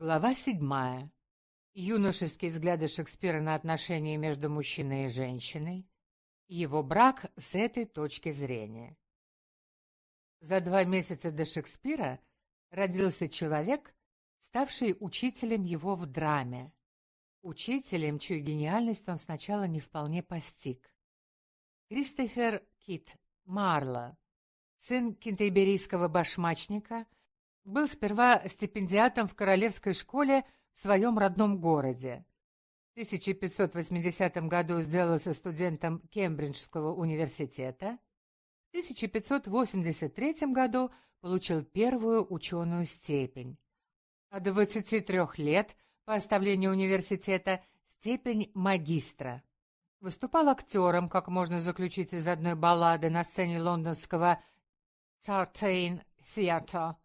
Глава седьмая. Юношеские взгляды Шекспира на отношения между мужчиной и женщиной. Его брак с этой точки зрения. За два месяца до Шекспира родился человек, ставший учителем его в драме. Учителем, чью гениальность он сначала не вполне постиг. Кристофер Кит Марло, сын кентерберийского башмачника, был сперва стипендиатом в королевской школе в своем родном городе. В 1580 году сделался студентом Кембриджского университета. В 1583 году получил первую ученую степень. А до 23 лет по оставлению университета степень магистра. Выступал актером, как можно заключить из одной баллады на сцене лондонского Sartain Theatre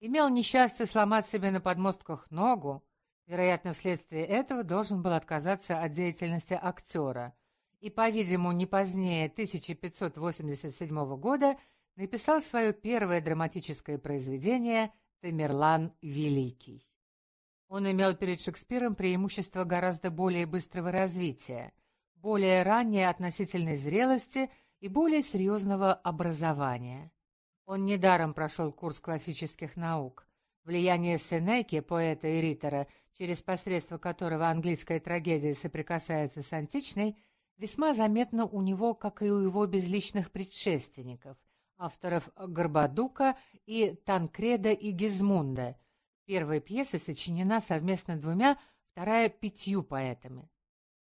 имел несчастье сломать себе на подмостках ногу, вероятно, вследствие этого должен был отказаться от деятельности актера, и, по-видимому, не позднее 1587 года написал свое первое драматическое произведение «Тамерлан Великий». Он имел перед Шекспиром преимущество гораздо более быстрого развития, более ранней относительной зрелости и более серьезного образования. Он недаром прошел курс классических наук. Влияние Сенеки, поэта и ритора, через посредство которого английская трагедия соприкасается с античной, весьма заметно у него, как и у его безличных предшественников, авторов Горбадука и Танкреда и Гизмунда. Первая пьеса сочинена совместно двумя, вторая — пятью поэтами.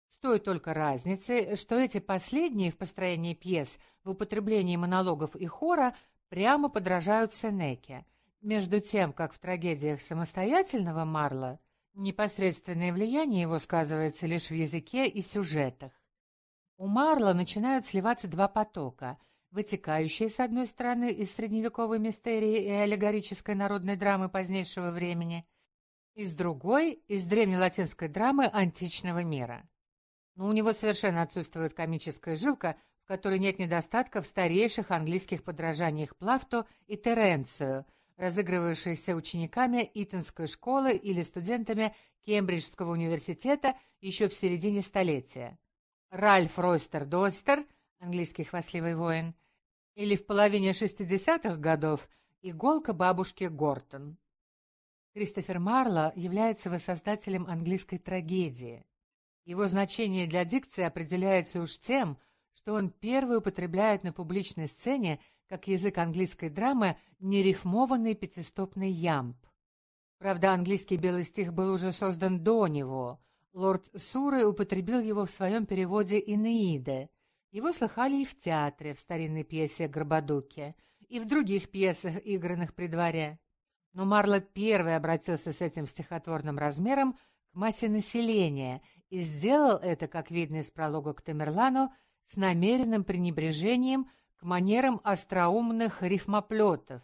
С той только разницей, что эти последние в построении пьес, в употреблении монологов и хора прямо подражают Сенеке, между тем, как в трагедиях самостоятельного Марла непосредственное влияние его сказывается лишь в языке и сюжетах. У Марла начинают сливаться два потока, вытекающие, с одной стороны, из средневековой мистерии и аллегорической народной драмы позднейшего времени, и с другой — из древнелатинской драмы античного мира. Но у него совершенно отсутствует комическая жилка, в которой нет недостатка в старейших английских подражаниях Плафту и Теренцию, разыгрывавшихся учениками Итонской школы или студентами Кембриджского университета еще в середине столетия. Ральф Ройстер Достер, английский хвастливый воин, или в половине 60-х годов иголка бабушки Гортон. Кристофер Марло является воссоздателем английской трагедии. Его значение для дикции определяется уж тем, что он первый употребляет на публичной сцене, как язык английской драмы, нерифмованный пятистопный ямб. Правда, английский белый стих был уже создан до него. Лорд Суры употребил его в своем переводе «Инеиды». Его слыхали и в театре, в старинной пьесе «Горбадуке», и в других пьесах, игранных при дворе. Но Марло первый обратился с этим стихотворным размером к массе населения и сделал это, как видно из пролога к Тамерлану, с намеренным пренебрежением к манерам остроумных рифмоплетов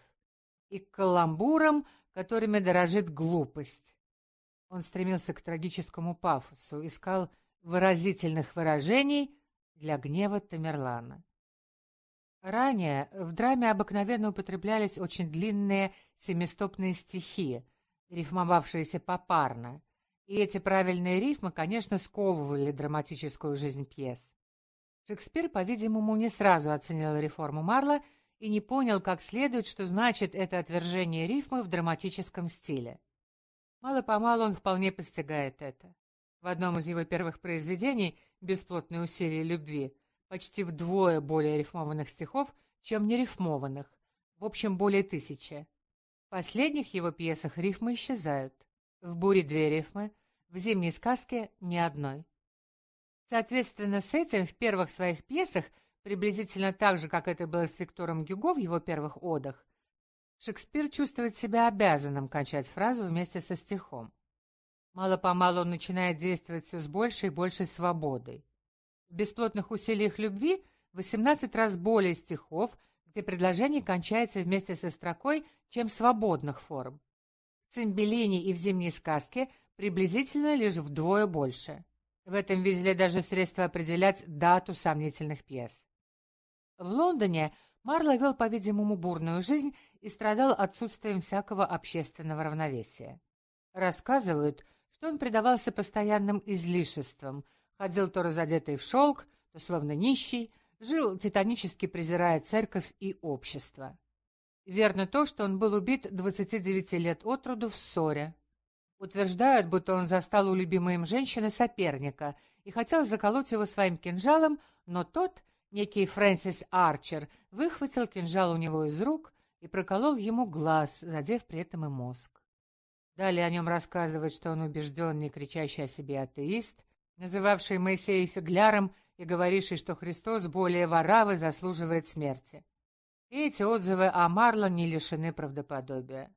и к каламбурам, которыми дорожит глупость. Он стремился к трагическому пафосу, искал выразительных выражений для гнева Тамерлана. Ранее в драме обыкновенно употреблялись очень длинные семистопные стихи, рифмовавшиеся попарно, и эти правильные рифмы, конечно, сковывали драматическую жизнь пьес. Шекспир, по-видимому, не сразу оценил реформу Марла и не понял как следует, что значит это отвержение рифмы в драматическом стиле. Мало-помалу он вполне постигает это. В одном из его первых произведений «Бесплотные усилия любви» почти вдвое более рифмованных стихов, чем нерифмованных, в общем, более тысячи. В последних его пьесах рифмы исчезают. В «Буре» две рифмы, в «Зимней сказке» ни одной. Соответственно, с этим в первых своих пьесах, приблизительно так же, как это было с Виктором Гюго в его первых одах, Шекспир чувствует себя обязанным кончать фразу вместе со стихом. Мало-помалу он начинает действовать все с большей и большей свободой. В «Бесплотных усилиях любви» 18 раз более стихов, где предложение кончается вместе со строкой, чем свободных форм. В «Цимбелине» и в «Зимней сказке» приблизительно лишь вдвое больше. В этом видели даже средства определять дату сомнительных пьес. В Лондоне Марло вел, по-видимому, бурную жизнь и страдал отсутствием всякого общественного равновесия. Рассказывают, что он предавался постоянным излишествам, ходил то разодетый в шелк, то словно нищий, жил титанически презирая церковь и общество. Верно то, что он был убит 29 лет от роду в ссоре. Утверждают, будто он застал у любимой им женщины соперника и хотел заколоть его своим кинжалом, но тот, некий Фрэнсис Арчер, выхватил кинжал у него из рук и проколол ему глаз, задев при этом и мозг. Далее о нем рассказывают, что он убежденный, кричащий о себе атеист, называвший Моисея фигляром и говоривший, что Христос более воравы заслуживает смерти. И эти отзывы о Марло не лишены правдоподобия.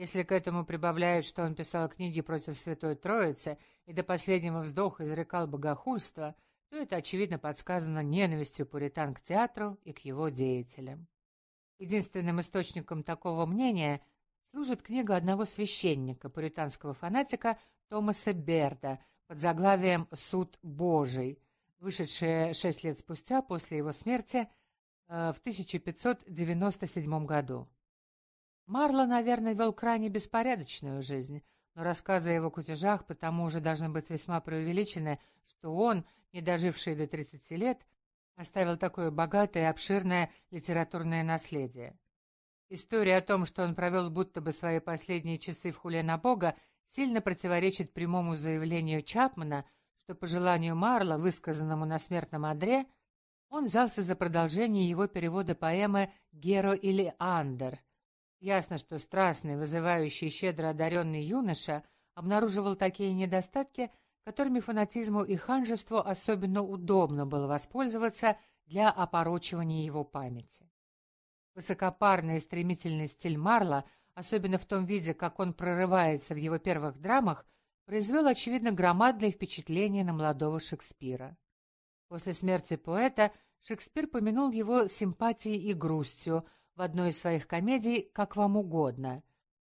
Если к этому прибавляют, что он писал книги против Святой Троицы и до последнего вздоха изрекал богохульство, то это, очевидно, подсказано ненавистью пуритан к театру и к его деятелям. Единственным источником такого мнения служит книга одного священника, пуританского фанатика Томаса Берда под заглавием «Суд Божий», вышедшая шесть лет спустя после его смерти э, в 1597 году. Марло, наверное, вел крайне беспорядочную жизнь, но рассказы о его кутежах потому же должны быть весьма преувеличены, что он, не доживший до 30 лет, оставил такое богатое и обширное литературное наследие. История о том, что он провел будто бы свои последние часы в хуле на Бога, сильно противоречит прямому заявлению Чапмана, что по желанию Марла, высказанному на смертном одре, он взялся за продолжение его перевода поэмы «Геро или Андер». Ясно, что страстный, вызывающий, щедро одаренный юноша обнаруживал такие недостатки, которыми фанатизму и ханжеству особенно удобно было воспользоваться для опорочивания его памяти. Высокопарный и стремительный стиль Марла, особенно в том виде, как он прорывается в его первых драмах, произвел, очевидно, громадное впечатление на молодого Шекспира. После смерти поэта Шекспир помянул его симпатией и грустью в одной из своих комедий «Как вам угодно».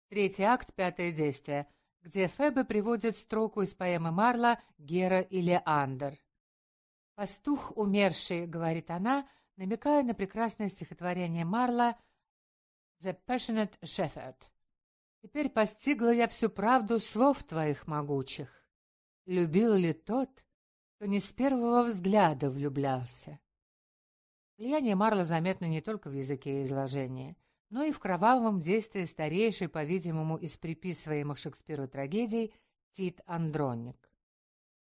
Третий акт, пятое действие, где Фебе приводит строку из поэмы Марла «Гера или Андер». «Пастух умерший», — говорит она, намекая на прекрасное стихотворение Марла «The Passionate Shepherd». «Теперь постигла я всю правду слов твоих могучих. Любил ли тот, кто не с первого взгляда влюблялся?» Влияние Марла заметно не только в языке изложения, но и в кровавом действии старейшей, по-видимому, из приписываемых Шекспиру трагедий Тит Андроник.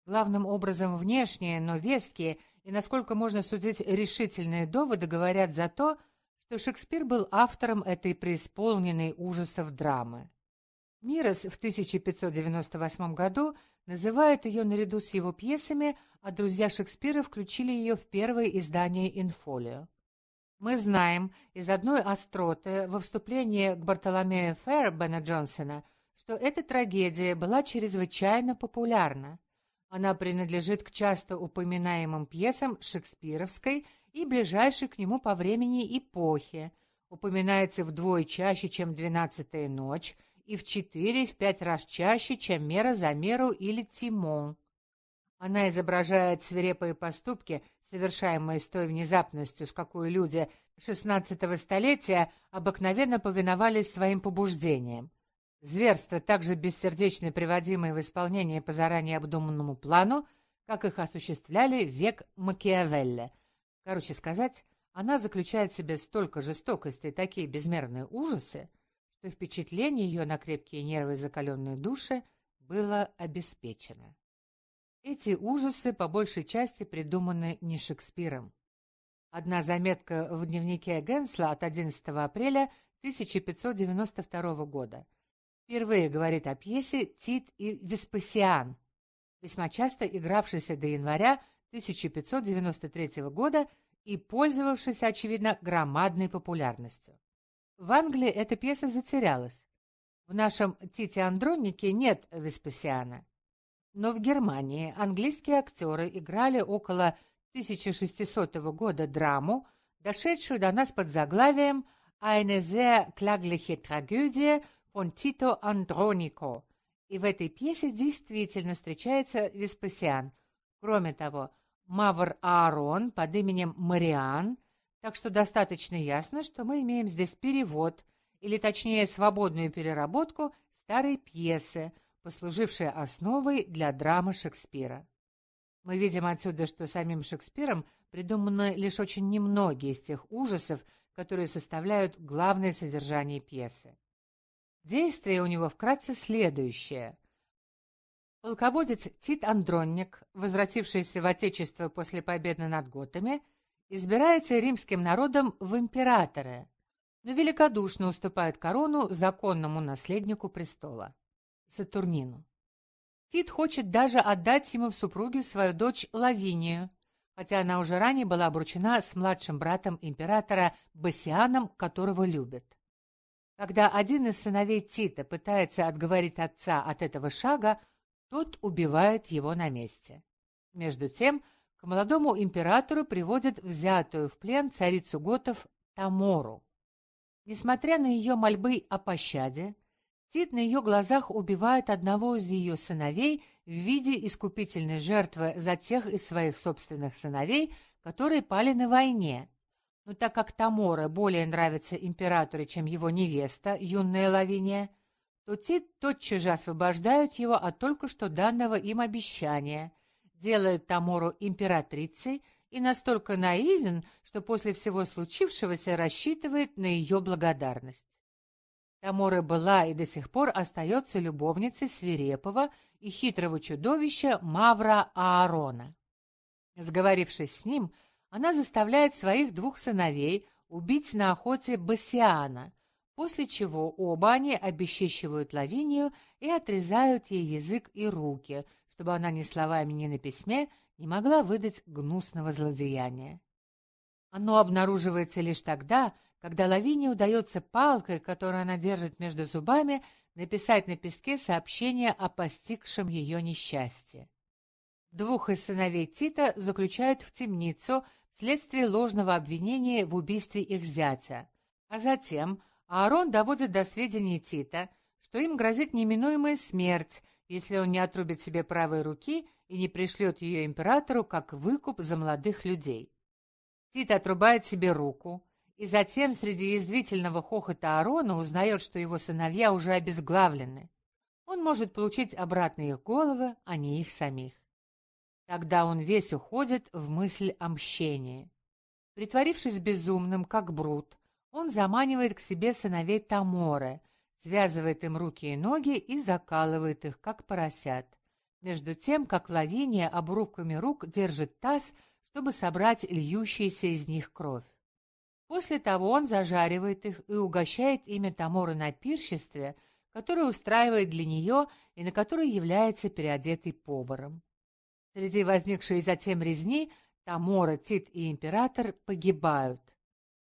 Главным образом внешние, но веские и, насколько можно судить, решительные доводы говорят за то, что Шекспир был автором этой преисполненной ужасов драмы. Мирос в 1598 году называет ее наряду с его пьесами, а друзья Шекспира включили ее в первое издание «Инфолио». Мы знаем из одной остроты во вступлении к Бартоломею Фэр Бена Джонсона, что эта трагедия была чрезвычайно популярна. Она принадлежит к часто упоминаемым пьесам шекспировской и ближайшей к нему по времени эпохи. Упоминается вдвое чаще, чем «Двенадцатая ночь», и в четыре, в пять раз чаще, чем «Мера за меру» или «Тимон». Она изображает свирепые поступки, совершаемые с той внезапностью, с какой люди XVI столетия обыкновенно повиновались своим побуждениям. Зверства, также бессердечно приводимые в исполнение по заранее обдуманному плану, как их осуществляли век Макиавелли. Короче сказать, она заключает в себе столько жестокости и такие безмерные ужасы, что впечатление ее на крепкие нервы и закаленные души было обеспечено. Эти ужасы по большей части придуманы не Шекспиром. Одна заметка в дневнике Генсла от 11 апреля 1592 года – Впервые говорит о пьесе Тит и Веспасиан, весьма часто игравшейся до января 1593 года и пользовавшейся, очевидно, громадной популярностью. В Англии эта пьеса затерялась. В нашем Тите Андронике нет Веспасиана. Но в Германии английские актеры играли около 1600 года драму, дошедшую до нас под заглавием «Eine sehr klagliche Tragödie» он Тито Андронико, и в этой пьесе действительно встречается Веспасиан. Кроме того, Мавр Аарон под именем Мариан, так что достаточно ясно, что мы имеем здесь перевод, или точнее свободную переработку старой пьесы, послужившая основой для драмы Шекспира. Мы видим отсюда, что самим Шекспиром придуманы лишь очень немногие из тех ужасов, которые составляют главное содержание пьесы. Действие у него вкратце следующее. Полководец Тит Андронник, возвратившийся в Отечество после победы над готами, избирается римским народом в императоры, но великодушно уступает корону законному наследнику престола – Сатурнину. Тит хочет даже отдать ему в супруги свою дочь Лавинию, хотя она уже ранее была обручена с младшим братом императора Басианом, которого любит. Когда один из сыновей Тита пытается отговорить отца от этого шага, тот убивает его на месте. Между тем, к молодому императору приводят взятую в плен царицу готов Тамору. Несмотря на ее мольбы о пощаде, Тит на ее глазах убивает одного из ее сыновей в виде искупительной жертвы за тех из своих собственных сыновей, которые пали на войне. Но так как Тамора более нравится императору, чем его невеста, юная Лавиния, то Тит тотчас же освобождают его от только что данного им обещания, делает Тамору императрицей и настолько наивен, что после всего случившегося рассчитывает на ее благодарность. Тамора была и до сих пор остается любовницей свирепого и хитрого чудовища Мавра Аарона. Сговорившись с ним, она заставляет своих двух сыновей убить на охоте Басиана, после чего оба они обесчещивают Лавинию и отрезают ей язык и руки, чтобы она ни словами, ни на письме не могла выдать гнусного злодеяния. Оно обнаруживается лишь тогда, когда Лавине удается палкой, которую она держит между зубами, написать на песке сообщение о постигшем ее несчастье. Двух из сыновей Тита заключают в темницу вследствие ложного обвинения в убийстве их зятя, а затем Аарон доводит до сведения Тита, что им грозит неминуемая смерть, если он не отрубит себе правой руки и не пришлет ее императору как выкуп за молодых людей. Тит отрубает себе руку, и затем среди язвительного хохота Аарона узнает, что его сыновья уже обезглавлены. Он может получить обратно их головы, а не их самих. Тогда он весь уходит в мысль о мщении. Притворившись безумным, как Брут, он заманивает к себе сыновей Таморы, связывает им руки и ноги и закалывает их, как поросят, между тем, как Лавиния обрубками рук держит таз, чтобы собрать льющуюся из них кровь. После того он зажаривает их и угощает ими Таморы на пиршестве, которое устраивает для нее и на которое является переодетый поваром. Среди возникшей затем резни Тамора, Тит и император погибают.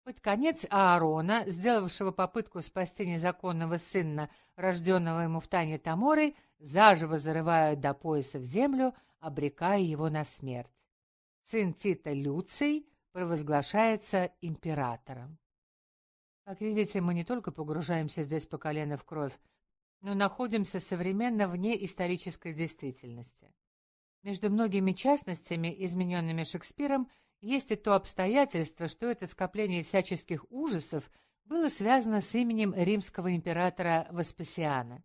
Под конец Аарона, сделавшего попытку спасти незаконного сына, рожденного ему в тайне Таморой, заживо зарывают до пояса в землю, обрекая его на смерть. Сын Тита Люций провозглашается императором. Как видите, мы не только погружаемся здесь по колено в кровь, но находимся современно вне исторической действительности. Между многими частностями, измененными Шекспиром, есть и то обстоятельство, что это скопление всяческих ужасов было связано с именем римского императора Веспасиана.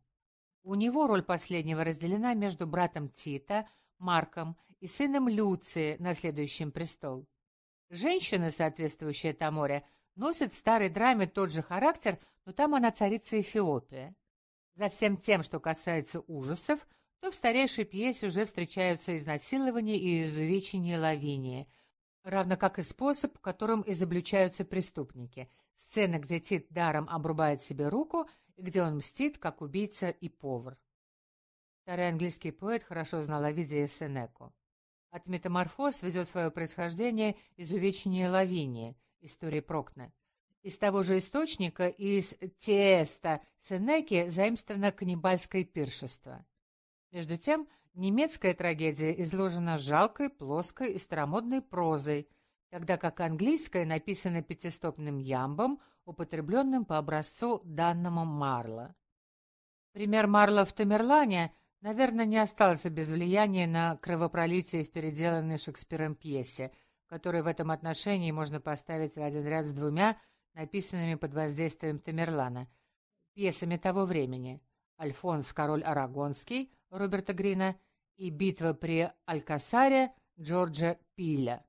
У него роль последнего разделена между братом Тита, Марком, и сыном Люции, наследующим престол. Женщина, соответствующая Таморе, носит в старой драме тот же характер, но там она царица Эфиопия. За всем тем, что касается ужасов, то в старейшей пьесе уже встречаются изнасилования и изувечения Лавинии, равно как и способ, которым изобличаются преступники. Сцена, где Тит даром обрубает себе руку, и где он мстит, как убийца и повар. Старый английский поэт хорошо знал Овидия Сенеку. От метаморфоз ведет свое происхождение из увечения Лавинии, истории Прокна. Из того же источника, из Теста Сенеки, заимствовано каннибальское пиршество. Между тем, немецкая трагедия изложена жалкой, плоской и старомодной прозой, тогда как английская написана пятистопным ямбом, употребленным по образцу данному Марла. Пример Марла в Тамерлане – наверное, не остался без влияния на кровопролитие в переделанной Шекспиром пьесе, которую в этом отношении можно поставить в один ряд с двумя, написанными под воздействием Тамерлана, пьесами того времени Альфонс король Арагонский Роберта Грина и битва при Алькасаре Джорджа Пиля.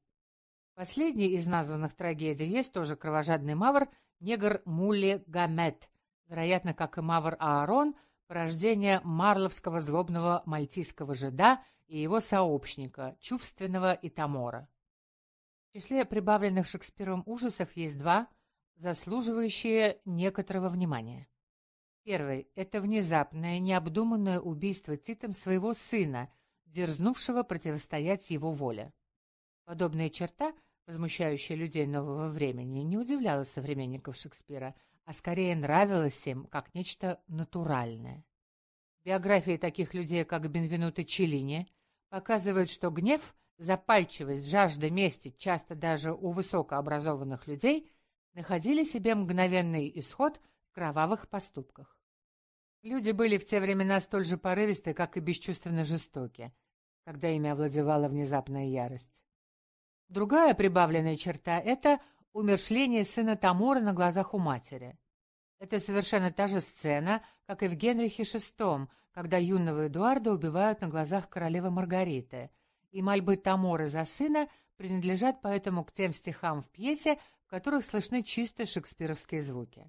Последний из названных трагедий есть тоже кровожадный мавр негр Мулли Гамет, вероятно, как и мавр Аарон, порождение марловского злобного мальтийского жида и его сообщника, чувственного Итамора. В числе прибавленных Шекспиром ужасов есть два, заслуживающие некоторого внимания. Первый — это внезапное, необдуманное убийство Титом своего сына, дерзнувшего противостоять его воле. Подобная черта, возмущающая людей нового времени, не удивляла современников Шекспира, а скорее нравилась им как нечто натуральное. Биографии таких людей, как Бенвенуто Челлини, показывают, что гнев, запальчивость, жажда мести, часто даже у высокообразованных людей, находили себе мгновенный исход кровавых поступках. Люди были в те времена столь же порывисты, как и бесчувственно жестоки, когда ими овладевала внезапная ярость. Другая прибавленная черта — это умершление сына Тамура на глазах у матери. Это совершенно та же сцена, как и в Генрихе VI, когда юного Эдуарда убивают на глазах королевы Маргариты, и мольбы Тамора за сына принадлежат поэтому к тем стихам в пьесе, в которых слышны чисто шекспировские звуки.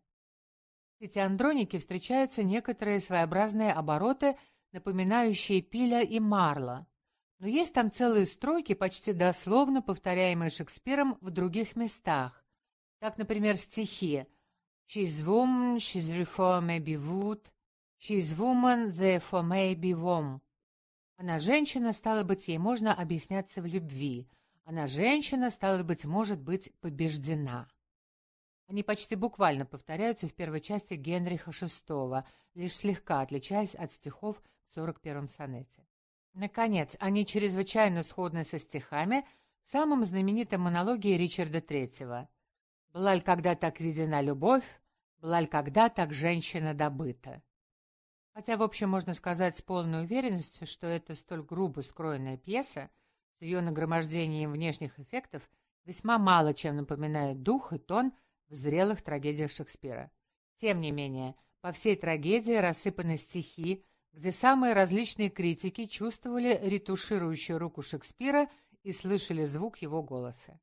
Эти андроники встречаются некоторые своеобразные обороты, напоминающие Пиля и Марла. Но есть там целые строки, почти дословно повторяемые Шекспиром в других местах. Так, например, стихи «She's woman, she's therefore may be wood», «She's woman, therefore may be warm». Она женщина, стало быть, ей можно объясняться в любви. Она женщина, стало быть, может быть побеждена. Они почти буквально повторяются в первой части Генриха VI, лишь слегка отличаясь от стихов в 41-м сонете. Наконец, они чрезвычайно сходны со стихами в самом знаменитом монологе Ричарда III. «Была ли когда так видена любовь? Была ли когда так женщина добыта?» Хотя, в общем, можно сказать с полной уверенностью, что эта столь грубо скроенная пьеса с ее нагромождением внешних эффектов весьма мало чем напоминает дух и тон – в зрелых трагедиях Шекспира. Тем не менее, по всей трагедии рассыпаны стихи, где самые различные критики чувствовали ретуширующую руку Шекспира и слышали звук его голоса.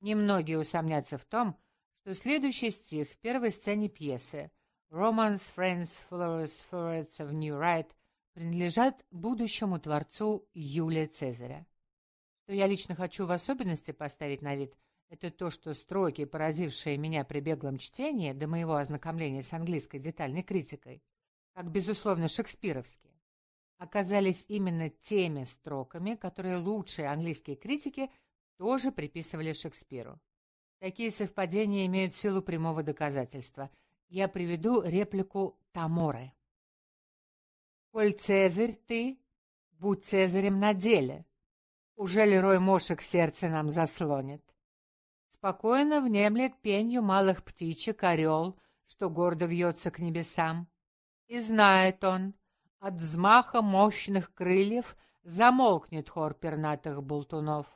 Немногие усомнятся в том, что следующий стих в первой сцене пьесы «Romance, Friends, Followers, Favorites of New Right» принадлежат будущему творцу Юлия Цезаря. Что я лично хочу в особенности поставить на вид – это то, что строки, поразившие меня при беглом чтении до моего ознакомления с английской детальной критикой, как, безусловно, шекспировские, оказались именно теми строками, которые лучшие английские критики тоже приписывали Шекспиру. Такие совпадения имеют силу прямого доказательства. Я приведу реплику Таморы. «Коль Цезарь ты, будь Цезарем на деле. Уже ли мошек сердце нам заслонит? Спокойно внемлет пенью малых птичек орел, что гордо вьется к небесам. И знает он, от взмаха мощных крыльев замолкнет хор пернатых болтунов.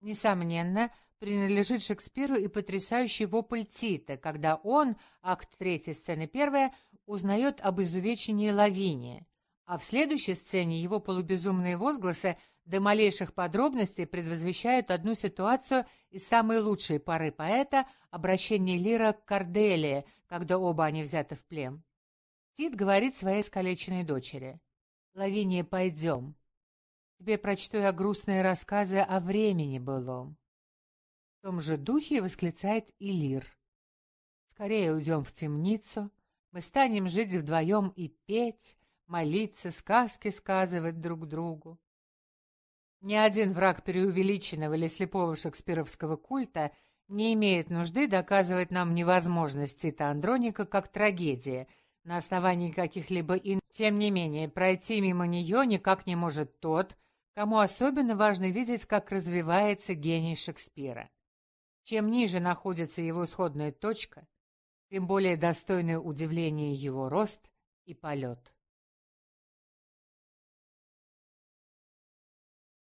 Несомненно, принадлежит Шекспиру и потрясающий вопль Тита, когда он, акт третьей сцены первая, узнает об изувечении Лавинии, а в следующей сцене его полубезумные возгласы — до малейших подробностей предвозвещают одну ситуацию из самой лучшей поры поэта — обращение Лира к Корделии, когда оба они взяты в плен. Тит говорит своей искалеченной дочери. «Лавиния, пойдем. Тебе прочту я грустные рассказы о времени былом». В том же духе восклицает и Лир. «Скорее уйдем в темницу, мы станем жить вдвоем и петь, молиться, сказки сказывать друг другу. Ни один враг преувеличенного или слепого шекспировского культа не имеет нужды доказывать нам невозможность Тита Андроника как трагедии, на основании каких-либо ин... Тем не менее, пройти мимо нее никак не может тот, кому особенно важно видеть, как развивается гений Шекспира. Чем ниже находится его исходная точка, тем более достойны удивления его рост и полет.